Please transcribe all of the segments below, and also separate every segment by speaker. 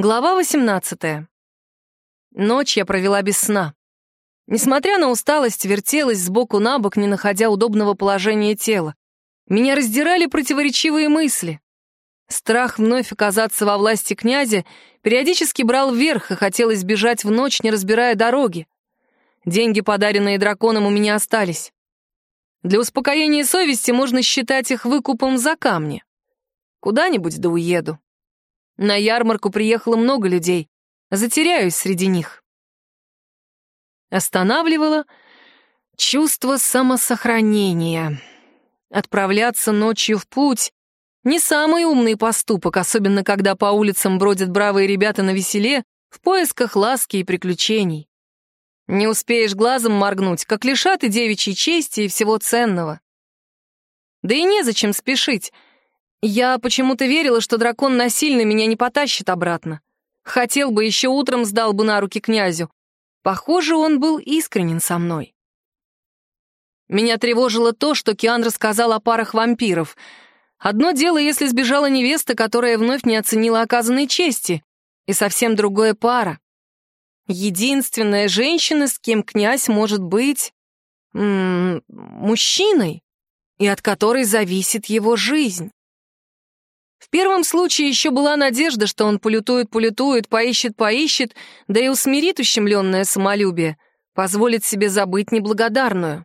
Speaker 1: Глава 18. Ночь я провела без сна. Несмотря на усталость, вертелась сбоку на бок, не находя удобного положения тела. Меня раздирали противоречивые мысли. Страх вновь оказаться во власти князя периодически брал вверх, и хотелось бежать в ночь, не разбирая дороги. Деньги, подаренные драконом, у меня остались. Для успокоения совести можно считать их выкупом за камни. Куда-нибудь да уеду. На ярмарку приехало много людей. Затеряюсь среди них. Останавливало чувство самосохранения. Отправляться ночью в путь — не самый умный поступок, особенно когда по улицам бродят бравые ребята на веселе в поисках ласки и приключений. Не успеешь глазом моргнуть, как лишат и девичьей чести, и всего ценного. Да и незачем спешить — я почему-то верила, что дракон насильно меня не потащит обратно. Хотел бы, еще утром сдал бы на руки князю. Похоже, он был искренен со мной. Меня тревожило то, что Киан рассказал о парах вампиров. Одно дело, если сбежала невеста, которая вновь не оценила оказанной чести, и совсем другое пара. Единственная женщина, с кем князь может быть... М -м, мужчиной, и от которой зависит его жизнь. В первом случае еще была надежда, что он полютует-полютует, поищет-поищет, да и усмирит ущемленное самолюбие, позволит себе забыть неблагодарную.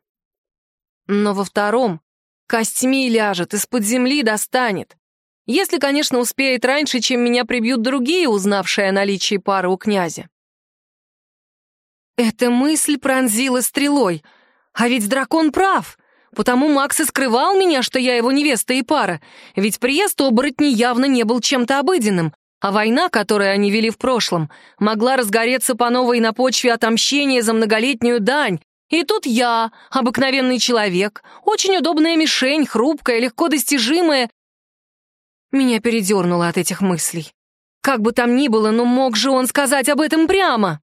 Speaker 1: Но во втором костьми ляжет, из-под земли достанет. Если, конечно, успеет раньше, чем меня прибьют другие, узнавшие о наличии пары у князя. Эта мысль пронзила стрелой. А ведь дракон прав. Потому Макс и скрывал меня, что я его невеста и пара, ведь приезд оборотней явно не был чем-то обыденным, а война, которую они вели в прошлом, могла разгореться по новой на почве отомщения за многолетнюю дань. И тут я, обыкновенный человек, очень удобная мишень, хрупкая, легко достижимая. Меня передернуло от этих мыслей. Как бы там ни было, но мог же он сказать об этом прямо.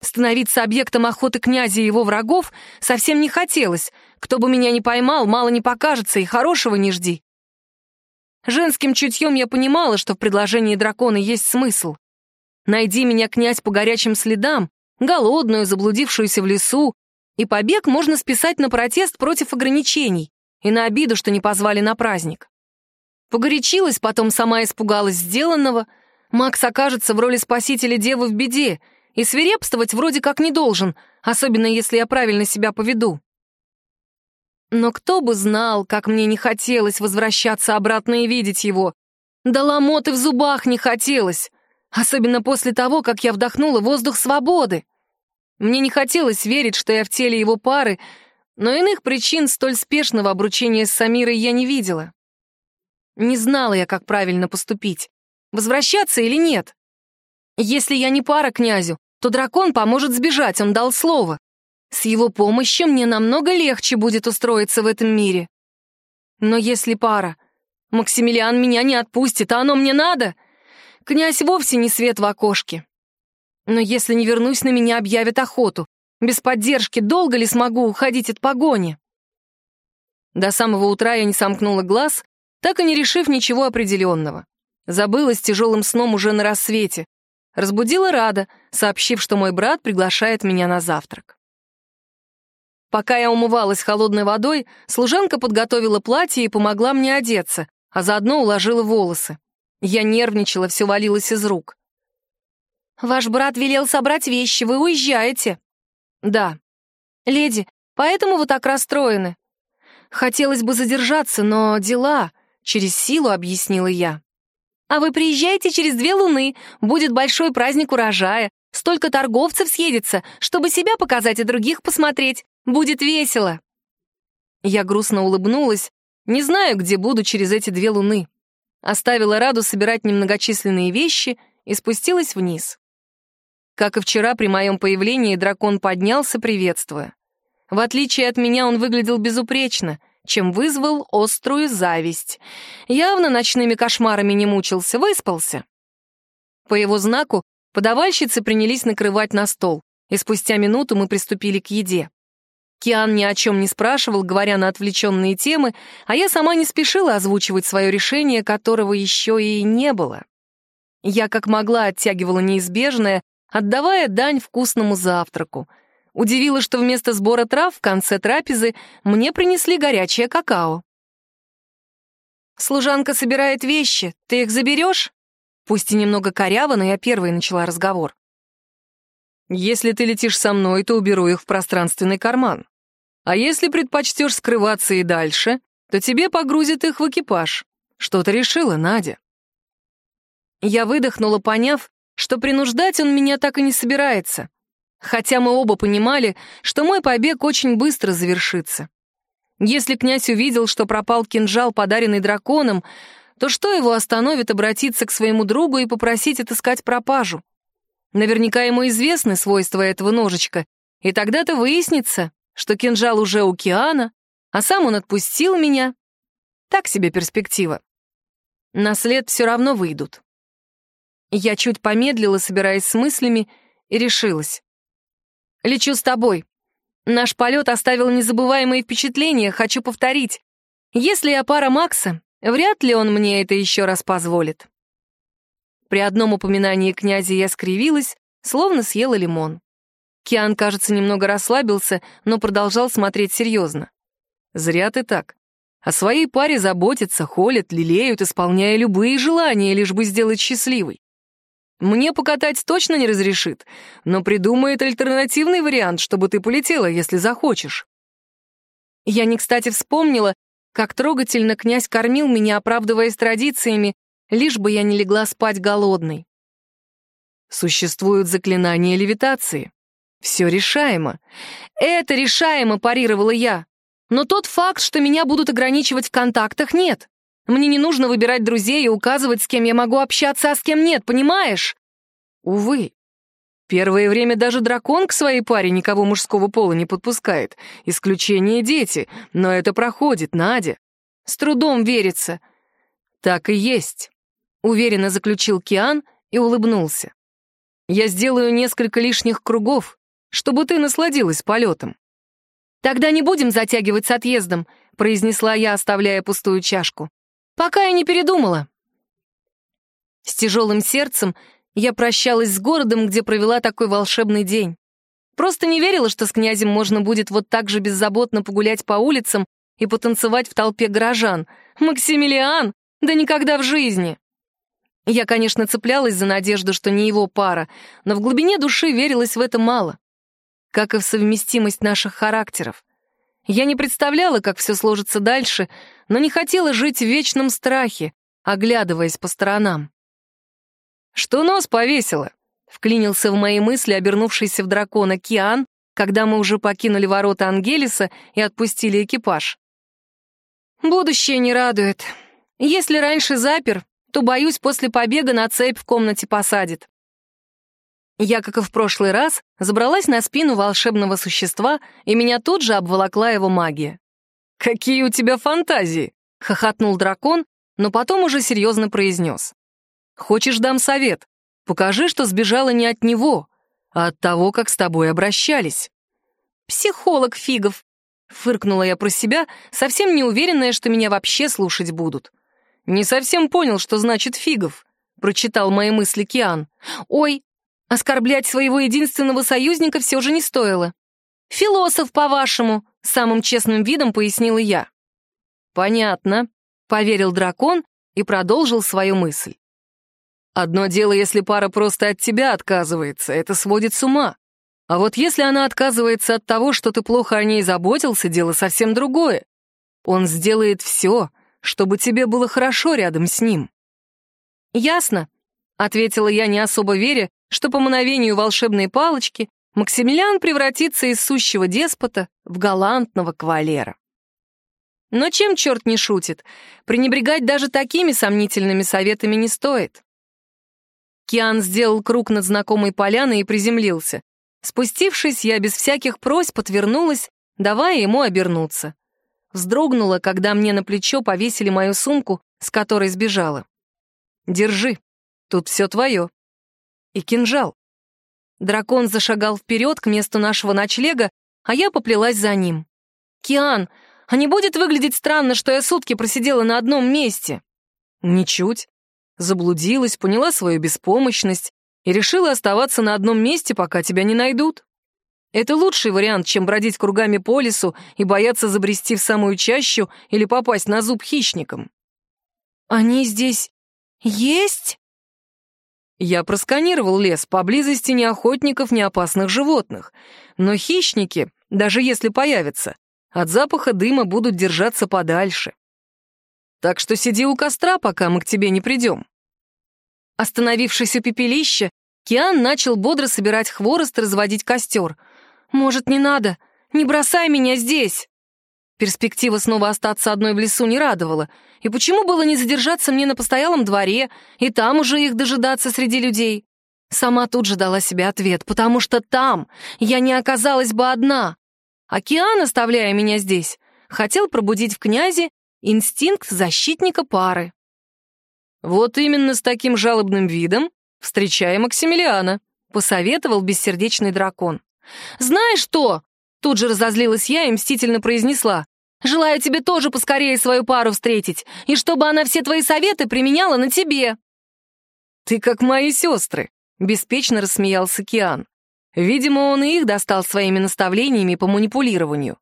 Speaker 1: Становиться объектом охоты князя и его врагов совсем не хотелось. Кто бы меня ни поймал, мало не покажется, и хорошего не жди. Женским чутьем я понимала, что в предложении дракона есть смысл. Найди меня, князь, по горячим следам, голодную, заблудившуюся в лесу, и побег можно списать на протест против ограничений и на обиду, что не позвали на праздник. Погорячилась, потом сама испугалась сделанного. Макс окажется в роли спасителя девы в беде — и свирепствовать вроде как не должен, особенно если я правильно себя поведу. Но кто бы знал, как мне не хотелось возвращаться обратно и видеть его. Да ломоты в зубах не хотелось, особенно после того, как я вдохнула воздух свободы. Мне не хотелось верить, что я в теле его пары, но иных причин столь спешного обручения с Самирой я не видела. Не знала я, как правильно поступить, возвращаться или нет. Если я не пара князю, то дракон поможет сбежать, он дал слово. С его помощью мне намного легче будет устроиться в этом мире. Но если пара, Максимилиан меня не отпустит, а оно мне надо, князь вовсе не свет в окошке. Но если не вернусь, на меня объявят охоту. Без поддержки долго ли смогу уходить от погони? До самого утра я не сомкнула глаз, так и не решив ничего определенного. Забылась тяжелым сном уже на рассвете. Разбудила Рада, сообщив, что мой брат приглашает меня на завтрак. Пока я умывалась холодной водой, служанка подготовила платье и помогла мне одеться, а заодно уложила волосы. Я нервничала, все валилось из рук. «Ваш брат велел собрать вещи, вы уезжаете?» «Да». «Леди, поэтому вы так расстроены?» «Хотелось бы задержаться, но дела...» — через силу объяснила я. А вы приезжаете через две луны, будет большой праздник урожая, столько торговцев съедется, чтобы себя показать и других посмотреть. Будет весело. Я грустно улыбнулась, не знаю, где буду через эти две луны. Оставила Раду собирать немногочисленные вещи и спустилась вниз. Как и вчера, при моем появлении дракон поднялся, приветствуя. В отличие от меня, он выглядел безупречно, чем вызвал острую зависть. Явно ночными кошмарами не мучился, выспался. По его знаку подавальщицы принялись накрывать на стол, и спустя минуту мы приступили к еде. Киан ни о чем не спрашивал, говоря на отвлеченные темы, а я сама не спешила озвучивать свое решение, которого еще и не было. Я как могла оттягивала неизбежное, отдавая дань вкусному завтраку. Удивило, что вместо сбора трав в конце трапезы мне принесли горячее какао. «Служанка собирает вещи. Ты их заберешь?» Пусть и немного коряво, но я первой начала разговор. «Если ты летишь со мной, то уберу их в пространственный карман. А если предпочтешь скрываться и дальше, то тебе погрузят их в экипаж. Что ты решила, Надя?» Я выдохнула, поняв, что принуждать он меня так и не собирается, хотя мы оба понимали, что мой побег очень быстро завершится. Если князь увидел, что пропал кинжал, подаренный драконом, то что его остановит обратиться к своему другу и попросить отыскать пропажу? Наверняка ему известны свойства этого ножичка, и тогда-то выяснится, что кинжал уже у Киана, а сам он отпустил меня. Так себе перспектива. На след все равно выйдут. Я чуть помедлила, собираясь с мыслями, и решилась. «Лечу с тобой. Наш полет оставил незабываемые впечатления, хочу повторить. Если я пара Макса, вряд ли он мне это еще раз позволит». При одном упоминании князя я скривилась, словно съела лимон. Киан, кажется, немного расслабился, но продолжал смотреть серьезно. «Зря ты так. О своей паре заботятся, холят, лелеют, исполняя любые желания, лишь бы сделать счастливой. Мне покатать точно не разрешит, но придумает альтернативный вариант, чтобы ты полетела, если захочешь. Я не кстати вспомнила, как трогательно князь кормил меня, оправдываясь традициями, лишь бы я не легла спать голодной. Существуют заклинания левитации. Все решаемо. Это решаемо, парировала я. Но тот факт, что меня будут ограничивать в контактах, нет. Мне не нужно выбирать друзей и указывать, с кем я могу общаться, а с кем нет, понимаешь? Увы. Первое время даже дракон к своей паре никого мужского пола не подпускает. Исключение дети. Но это проходит, Надя. С трудом верится. Так и есть. Уверенно заключил Киан и улыбнулся. Я сделаю несколько лишних кругов, чтобы ты насладилась полетом. Тогда не будем затягивать с отъездом, произнесла я, оставляя пустую чашку. Пока я не передумала. С тяжелым сердцем я прощалась с городом, где провела такой волшебный день. Просто не верила, что с князем можно будет вот так же беззаботно погулять по улицам и потанцевать в толпе горожан. Максимилиан! Да никогда в жизни! Я, конечно, цеплялась за надежду, что не его пара, но в глубине души верилась в это мало. Как и в совместимость наших характеров. Я не представляла, как все сложится дальше, но не хотела жить в вечном страхе, оглядываясь по сторонам. «Что нос повесила?» — вклинился в мои мысли обернувшийся в дракона Киан, когда мы уже покинули ворота Ангелиса и отпустили экипаж. «Будущее не радует. Если раньше запер, то, боюсь, после побега на цепь в комнате посадит. Я, как и в прошлый раз, забралась на спину волшебного существа, и меня тут же обволокла его магия. «Какие у тебя фантазии!» — хохотнул дракон, но потом уже серьезно произнес. «Хочешь, дам совет? Покажи, что сбежала не от него, а от того, как с тобой обращались». «Психолог фигов!» — фыркнула я про себя, совсем не уверенная, что меня вообще слушать будут. «Не совсем понял, что значит фигов», — прочитал мои мысли Киан. «Ой, Оскорблять своего единственного союзника все же не стоило. «Философ, по-вашему», — самым честным видом пояснила я. «Понятно», — поверил дракон и продолжил свою мысль. «Одно дело, если пара просто от тебя отказывается, это сводит с ума. А вот если она отказывается от того, что ты плохо о ней заботился, дело совсем другое. Он сделает все, чтобы тебе было хорошо рядом с ним». «Ясно», — ответила я, не особо веря, что по мановению волшебной палочки Максимилиан превратится из сущего деспота в галантного кавалера. Но чем черт не шутит, пренебрегать даже такими сомнительными советами не стоит. Киан сделал круг над знакомой поляной и приземлился. Спустившись, я без всяких просьб отвернулась, давая ему обернуться. Вздрогнула, когда мне на плечо повесили мою сумку, с которой сбежала. «Держи, тут все твое», и кинжал. Дракон зашагал вперед к месту нашего ночлега, а я поплелась за ним. «Киан, а не будет выглядеть странно, что я сутки просидела на одном месте?» «Ничуть. заблудилась, поняла свою беспомощность и решила оставаться на одном месте, пока тебя не найдут. Это лучший вариант, чем бродить кругами по лесу и бояться забрести в самую чащу или попасть на зуб хищникам.
Speaker 2: «Они здесь есть?»
Speaker 1: Я просканировал лес, поблизости ни охотников, ни опасных животных. Но хищники, даже если появятся, от запаха дыма будут держаться подальше. Так что сиди у костра, пока мы к тебе не придем. Остановившись у пепелища, Киан начал бодро собирать хворост и разводить костер. «Может, не надо? Не бросай меня здесь!» Перспектива снова остаться одной в лесу не радовала. И почему было не задержаться мне на постоялом дворе и там уже их дожидаться среди людей? Сама тут же дала себе ответ, потому что там я не оказалась бы одна. Океан, оставляя меня здесь, хотел пробудить в князе инстинкт защитника пары. «Вот именно с таким жалобным видом встречая Максимилиана», — посоветовал бессердечный дракон. «Знаешь что?» — тут же разозлилась я и мстительно произнесла. «Желаю тебе тоже поскорее свою пару встретить, и чтобы она все твои советы применяла на тебе». «Ты как мои сестры», — беспечно рассмеялся Киан. Видимо, он и их достал своими наставлениями по манипулированию.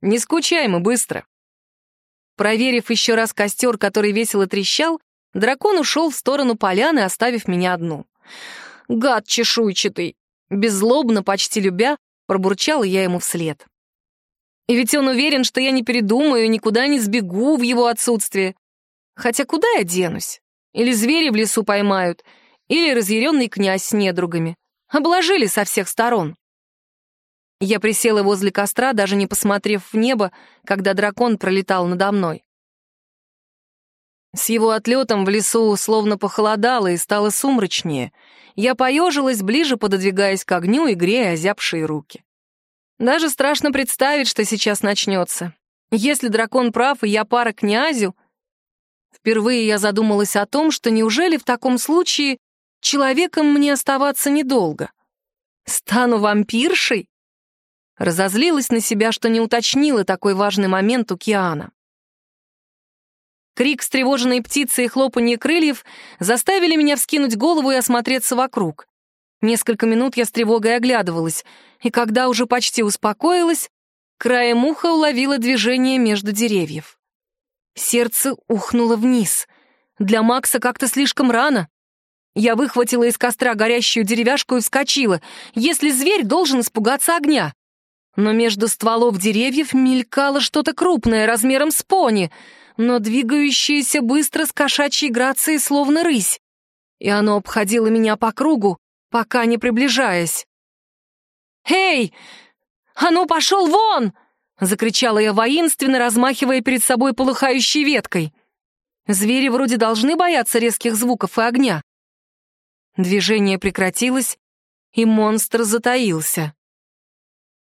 Speaker 1: «Не скучай мы быстро». Проверив еще раз костер, который весело трещал, дракон ушел в сторону поляны, оставив меня одну. «Гад чешуйчатый!» Беззлобно, почти любя, пробурчала я ему вслед. И ведь он уверен, что я не передумаю и никуда не сбегу в его отсутствие. Хотя куда я денусь? Или звери в лесу поймают, или разъяренный князь с недругами. Обложили со всех сторон. Я присела возле костра, даже не посмотрев в небо, когда дракон пролетал надо мной. С его отлетом в лесу словно похолодало и стало сумрачнее. Я поежилась, ближе пододвигаясь к огню и грея озябшие руки. Даже страшно представить, что сейчас начнется. Если дракон прав, и я пара князю... Впервые я задумалась о том, что неужели в таком случае человеком мне оставаться недолго? Стану вампиршей? Разозлилась на себя, что не уточнила такой важный момент у Киана. Крик встревоженной птицы и хлопанье крыльев заставили меня вскинуть голову и осмотреться вокруг. Несколько минут я с тревогой оглядывалась, и когда уже почти успокоилась, краем уха уловила движение между деревьев. Сердце ухнуло вниз. Для Макса как-то слишком рано. Я выхватила из костра горящую деревяшку и вскочила. Если зверь должен испугаться огня. Но между стволов деревьев мелькало что-то крупное, размером с пони — но двигающееся быстро с кошачьей грацией, словно рысь. И оно обходило меня по кругу, пока не приближаясь. «Эй! А ну, пошел вон!» — закричала я воинственно, размахивая перед собой полыхающей веткой. Звери вроде должны бояться резких звуков и огня. Движение прекратилось, и монстр затаился.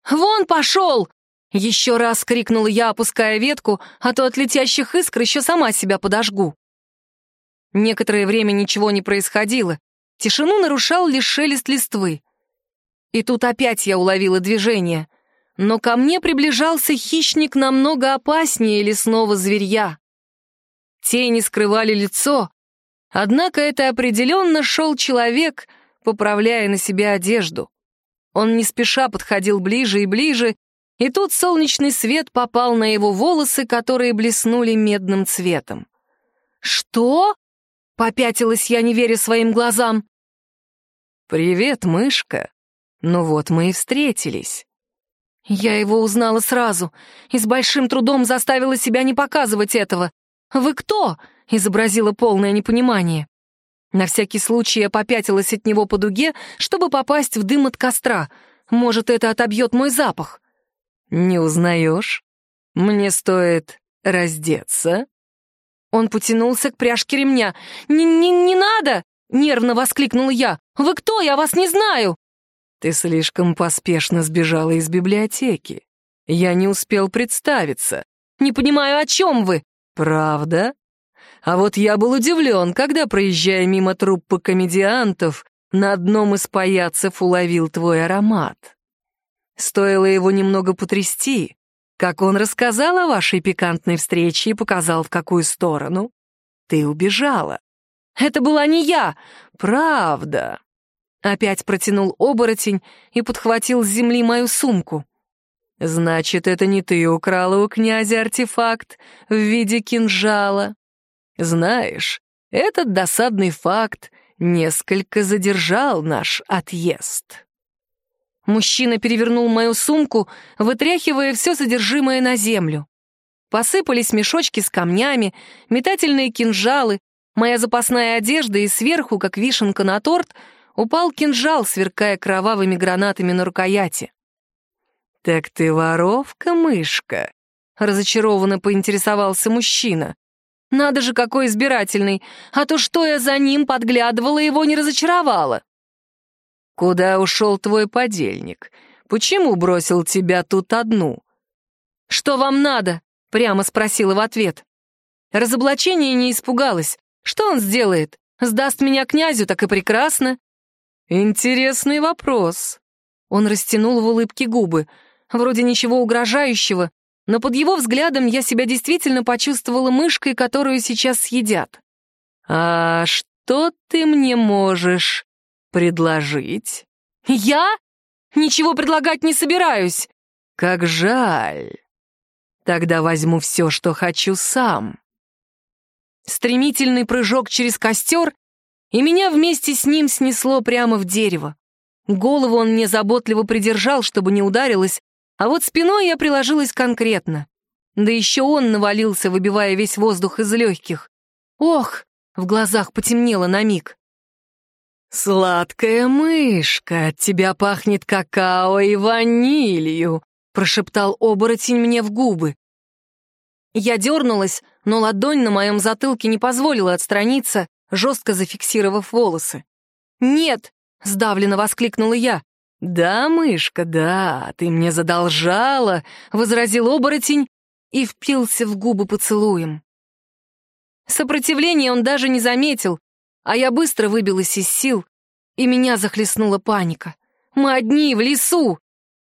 Speaker 1: «Вон пошел!» Еще раз крикнула я, опуская ветку, а то от летящих искр еще сама себя подожгу. Некоторое время ничего не происходило. Тишину нарушал лишь шелест листвы. И тут опять я уловила движение. Но ко мне приближался хищник намного опаснее лесного зверья. Тени скрывали лицо, однако это определенно шел человек, поправляя на себе одежду. Он не спеша подходил ближе и ближе, и тут солнечный свет попал на его волосы, которые блеснули медным цветом. «Что?» — попятилась я, не веря своим глазам. «Привет, мышка. Ну вот мы и встретились». Я его узнала сразу и с большим трудом заставила себя не показывать этого. «Вы кто?» — изобразила полное непонимание. На всякий случай я попятилась от него по дуге, чтобы попасть в дым от костра. Может, это отобьет мой запах. «Не узнаешь? Мне стоит раздеться?» Он потянулся к пряжке ремня. «Не, не, не надо!» — нервно воскликнула я. «Вы кто? Я вас не знаю!» «Ты слишком поспешно сбежала из библиотеки. Я не успел представиться. Не понимаю, о чем вы?» «Правда?» А вот я был удивлен, когда, проезжая мимо труппы комедиантов, на одном из паяцев уловил твой аромат. Стоило его немного потрясти, как он рассказал о вашей пикантной встрече и показал, в какую сторону. Ты убежала. Это была не я. Правда. Опять протянул оборотень и подхватил с земли мою сумку. Значит, это не ты украла у князя артефакт в виде кинжала. Знаешь, этот досадный факт несколько задержал наш отъезд. Мужчина перевернул мою сумку, вытряхивая все содержимое на землю. Посыпались мешочки с камнями, метательные кинжалы, моя запасная одежда и сверху, как вишенка на торт, упал кинжал, сверкая кровавыми гранатами на рукояти. «Так ты воровка, мышка?» — разочарованно поинтересовался мужчина. «Надо же, какой избирательный! А то что я за ним подглядывала, его не разочаровала!» «Куда ушел твой подельник? Почему бросил тебя тут одну?» «Что вам надо?» — прямо спросила в ответ. Разоблачение не испугалась. Что он сделает? Сдаст меня князю, так и прекрасно. Интересный вопрос. Он растянул в улыбке губы. Вроде ничего угрожающего, но под его взглядом я себя действительно почувствовала мышкой, которую сейчас съедят. «А что ты мне можешь предложить?» «Я? Ничего предлагать не собираюсь!» «Как жаль! Тогда возьму все, что хочу сам». Стремительный прыжок через костер, и меня вместе с ним снесло прямо в дерево. Голову он мне заботливо придержал, чтобы не ударилась, а вот спиной я приложилась конкретно. Да еще он навалился, выбивая весь воздух из легких. Ох, в глазах потемнело на миг. «Сладкая мышка, от тебя пахнет какао и ванилью», прошептал оборотень мне в губы. Я дернулась, но ладонь на моем затылке не позволила отстраниться, жестко зафиксировав волосы. «Нет!» — сдавленно воскликнула я. «Да, мышка, да, ты мне задолжала», — возразил оборотень и впился в губы поцелуем. Сопротивление он даже не заметил, а я быстро выбилась из сил, и меня захлестнула паника. «Мы одни, в лесу!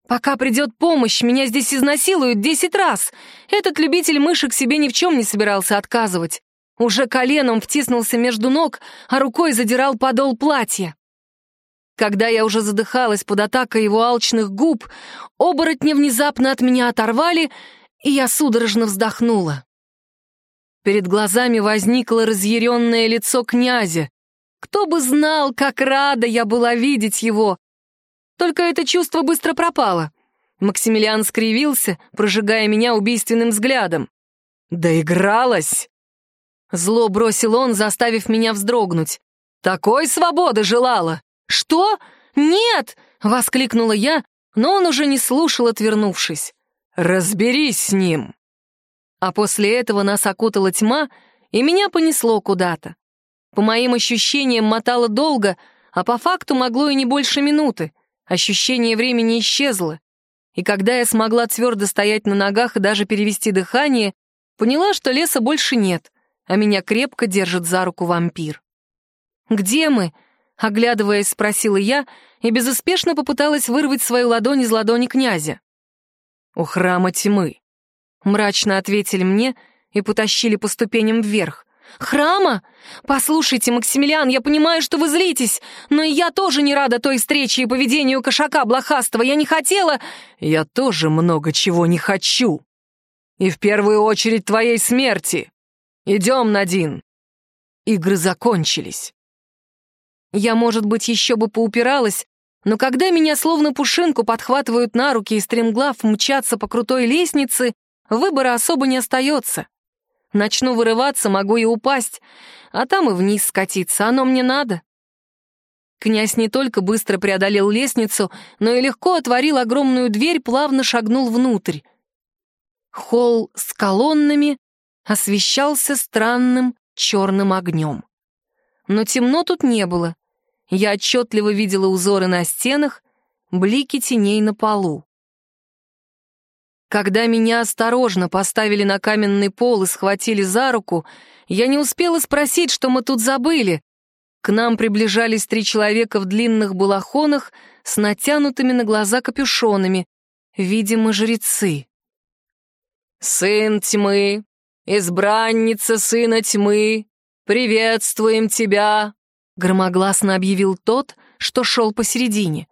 Speaker 1: Пока придет помощь, меня здесь изнасилуют десять раз. Этот любитель мышек себе ни в чем не собирался отказывать. Уже коленом втиснулся между ног, а рукой задирал подол платья. Когда я уже задыхалась под атакой его алчных губ, оборотни внезапно от меня оторвали, и я судорожно вздохнула. Перед глазами возникло разъяренное лицо князя. Кто бы знал, как рада я была видеть его, только это чувство быстро пропало. Максимилиан скривился, прожигая меня убийственным взглядом. «Доигралась!» Зло бросил он, заставив меня вздрогнуть. «Такой свободы желала!» «Что? Нет!» — воскликнула я, но он уже не слушал, отвернувшись. «Разберись с ним!» А после этого нас окутала тьма, и меня понесло куда-то. По моим ощущениям, мотало долго, а по факту могло и не больше минуты. Ощущение времени исчезло, и когда я смогла твердо стоять на ногах и даже перевести дыхание, поняла, что леса больше нет, а меня крепко держит за руку вампир. «Где мы?» — оглядываясь, спросила я и безуспешно попыталась вырвать свою ладонь из ладони князя. «У храма тьмы», — мрачно ответили мне и потащили по ступеням вверх. «Храма? Послушайте, Максимилиан, я понимаю, что вы злитесь, но я тоже не рада той встрече и поведению кошака блохастого. Я не хотела...» «Я тоже много чего не хочу. И в первую очередь твоей смерти. Идем, Надин». Игры закончились. Я, может быть, еще бы поупиралась, но когда меня словно пушинку подхватывают на руки и стремглав мчатся по крутой лестнице, выбора особо не остается. Начну вырываться, могу и упасть, а там и вниз скатиться. Оно мне надо. Князь не только быстро преодолел лестницу, но и легко отворил огромную дверь, плавно шагнул внутрь. Холл с колоннами освещался странным черным огнем. Но темно тут не было. Я отчетливо видела узоры на стенах, блики теней на полу. Когда меня осторожно поставили на каменный пол и схватили за руку, я не успела спросить, что мы тут забыли. К нам приближались три человека в длинных балахонах с натянутыми на глаза капюшонами, видимо, жрецы. «Сын тьмы, избранница сына тьмы, приветствуем тебя!» — громогласно объявил тот, что шел посередине.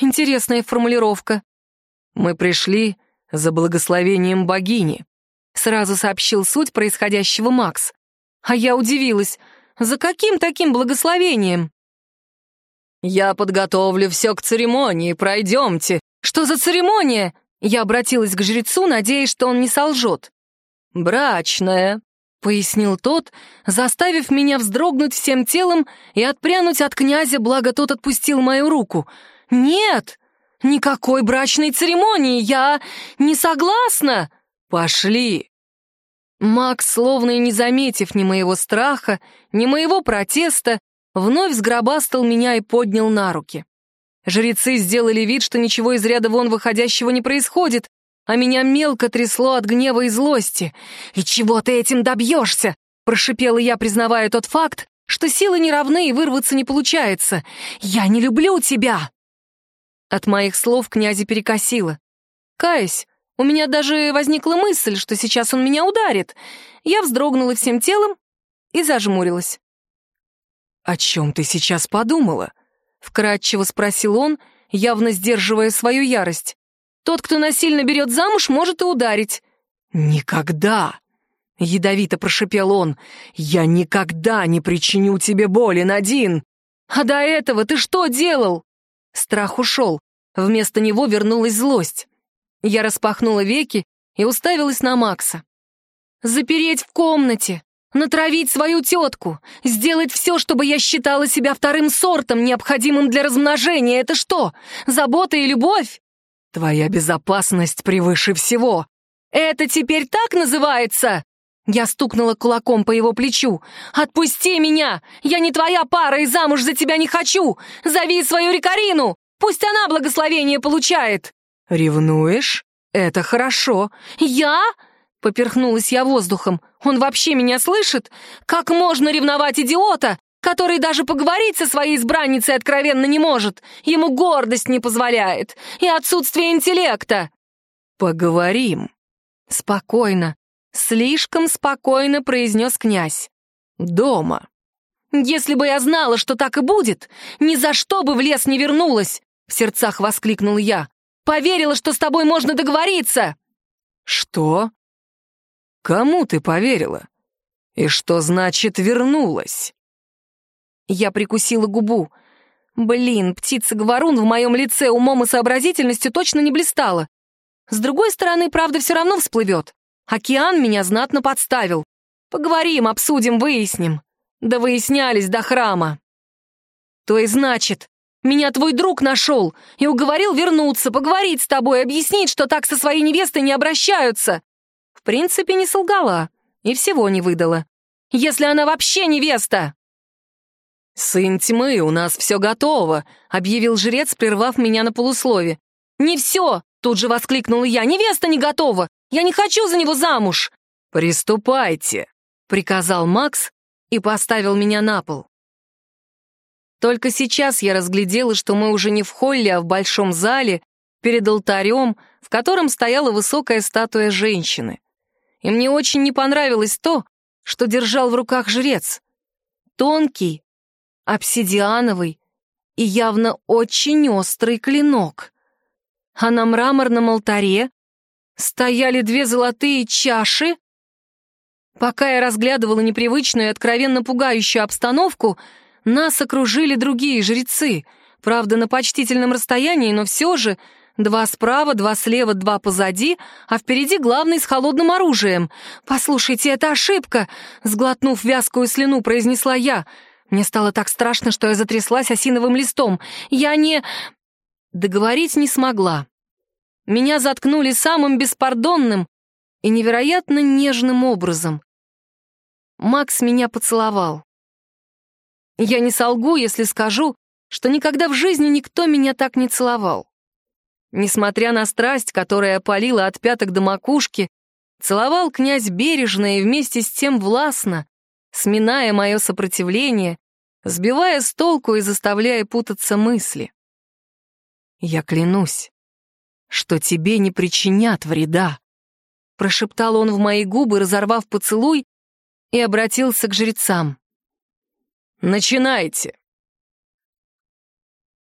Speaker 1: Интересная формулировка. «Мы пришли за благословением богини», — сразу сообщил суть происходящего Макс. А я удивилась, за каким таким благословением? «Я подготовлю все к церемонии, пройдемте». «Что за церемония?» Я обратилась к жрецу, надеясь, что он не солжет. «Брачная», — пояснил тот, заставив меня вздрогнуть всем телом и отпрянуть от князя, благо тот отпустил мою руку. «Нет, никакой брачной церемонии, я не согласна!» «Пошли!» Макс, словно и не заметив ни моего страха, ни моего протеста, вновь сгробастал меня и поднял на руки. Жрецы сделали вид, что ничего из ряда вон выходящего не происходит, а меня мелко трясло от гнева и злости. «И чего ты этим добьешься?» — прошипела я, признавая тот факт, что силы не равны и вырваться не получается. «Я не люблю тебя!» От моих слов князя перекосило. Каясь, у меня даже возникла мысль, что сейчас он меня ударит. Я вздрогнула всем телом и зажмурилась. «О чем ты сейчас подумала?» — вкратчиво спросил он, явно сдерживая свою ярость. «Тот, кто насильно берет замуж, может и ударить». «Никогда!» — ядовито прошипел он. «Я никогда не причиню тебе боли, Надин!» «А до этого ты что делал?» Страх ушел. Вместо него вернулась злость. Я распахнула веки и уставилась на Макса. «Запереть в комнате, натравить свою тетку, сделать все, чтобы я считала себя вторым сортом, необходимым для размножения. Это что, забота и любовь? Твоя безопасность превыше всего. Это теперь так называется?» Я стукнула кулаком по его плечу. «Отпусти меня! Я не твоя пара и замуж за тебя не хочу! Зови свою Рикарину! Пусть она благословение получает!» «Ревнуешь? Это хорошо. Я?» — поперхнулась я воздухом. «Он вообще меня слышит? Как можно ревновать идиота, который даже поговорить со своей избранницей откровенно не может? Ему гордость не позволяет и отсутствие интеллекта». «Поговорим». Спокойно, слишком спокойно произнес князь. «Дома». «Если бы я знала, что так и будет, ни за что бы в лес не вернулась!» — в сердцах воскликнул я. Поверила, что с тобой можно договориться!» «Что? Кому ты поверила? И что значит вернулась?» Я прикусила губу. Блин, птица-говорун в моем лице умом и сообразительностью точно не блистала. С другой стороны, правда все равно всплывет. Океан меня знатно подставил. Поговорим, обсудим, выясним. Да выяснялись до храма. То и значит, меня твой друг нашел и уговорил вернуться, поговорить с тобой, объяснить, что так со своей невестой не обращаются. В принципе, не солгала и всего не выдала. Если она вообще невеста!» «Сын тьмы, у нас все готово», — объявил жрец, прервав меня на полуслове. «Не все!» — тут же воскликнула я. «Невеста не готова! Я не хочу за него замуж!» «Приступайте!» — приказал Макс и поставил меня на пол. Только сейчас я разглядела, что мы уже не в холле, а в большом зале, перед алтарем, в котором стояла высокая статуя женщины. И мне очень не понравилось то, что держал в руках жрец. Тонкий, обсидиановый и явно очень острый клинок. А на мраморном алтаре стояли две золотые чаши. Пока я разглядывала непривычную и откровенно пугающую обстановку — нас окружили другие жрецы, правда, на почтительном расстоянии, но все же Два справа, два слева, два позади, а впереди главный с холодным оружием. «Послушайте, это ошибка!» Сглотнув вязкую слюну, произнесла я. Мне стало так страшно, что я затряслась осиновым листом. «Я не...» Договорить не смогла. Меня заткнули самым беспардонным и невероятно нежным образом. Макс меня поцеловал. Я не солгу, если скажу, что никогда в жизни никто меня так не целовал. Несмотря на страсть, которая опалила от пяток до макушки, целовал князь бережно и вместе с тем властно, сминая мое сопротивление, сбивая с толку и заставляя путаться мысли. «Я клянусь, что тебе не причинят вреда», — прошептал он в мои губы, разорвав поцелуй, и обратился к жрецам. «Начинайте!»